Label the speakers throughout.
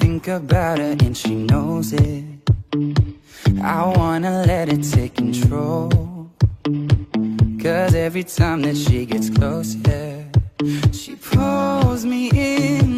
Speaker 1: think about her and she knows it. I wanna let it take control. Cause every time that she gets close, yeah She pulls me in.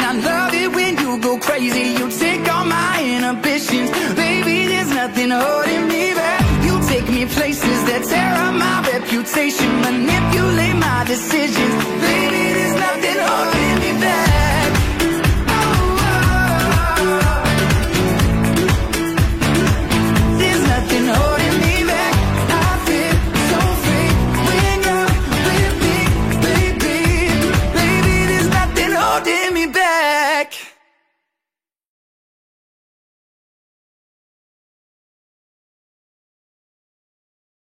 Speaker 1: I love it when you go crazy. You take all my inhibitions, baby. There's nothing holding me back. You take me places that tear up my reputation, manipulate my decisions,